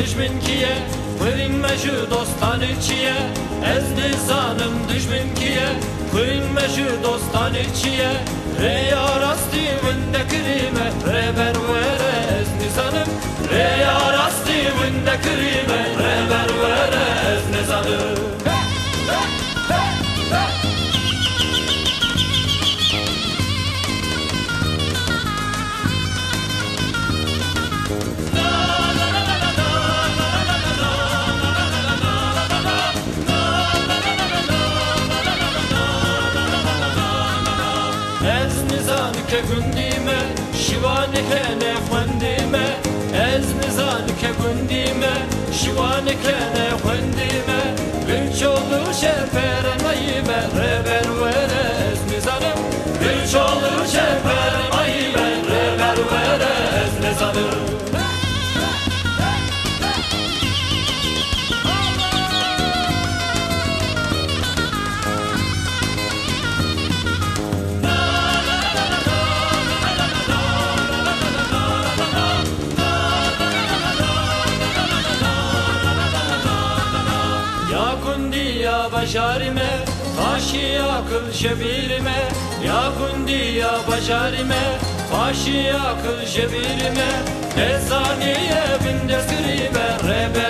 düşmün kiye Kuyrinme şu dostanı çiye Ez nizanım düşmün kiye Kuyrinme şu dostanı çiye Re yarasti vinde krime Re bervere ez nizanım Re yarasti vinde krime Ez nizanike gundime Şivanike ne fendime. Ez nizanike gundime Şivanike ne fendime. Gülç olur şefere nayime başarime Faşi akıl şebirime Ya kundi ya başarime Faşi akıl şebirime Ezaniye binde skribe Reber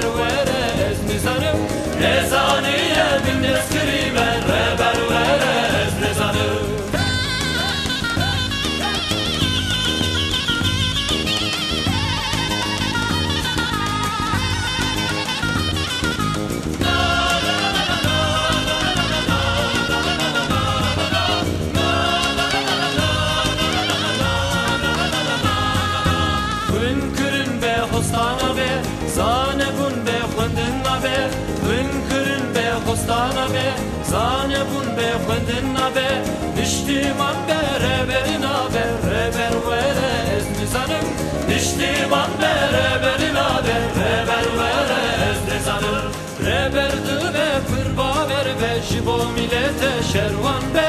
be Zane bun be khundina be. Niştiman be reberina be. Reber vere ez nizanım Niştiman be reberina be. Reber vere ez nizanım Reberdi be kırba ver be. Jibo millete şervan be.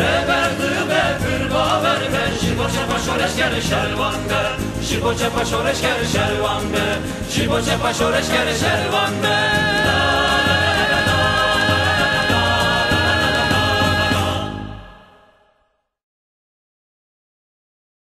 Reberdi be kırba ver be. Jibo çapa şoreş gel şervan be. Jibo çapa şoreş şervan be. Jibo çapa şoreş şervan be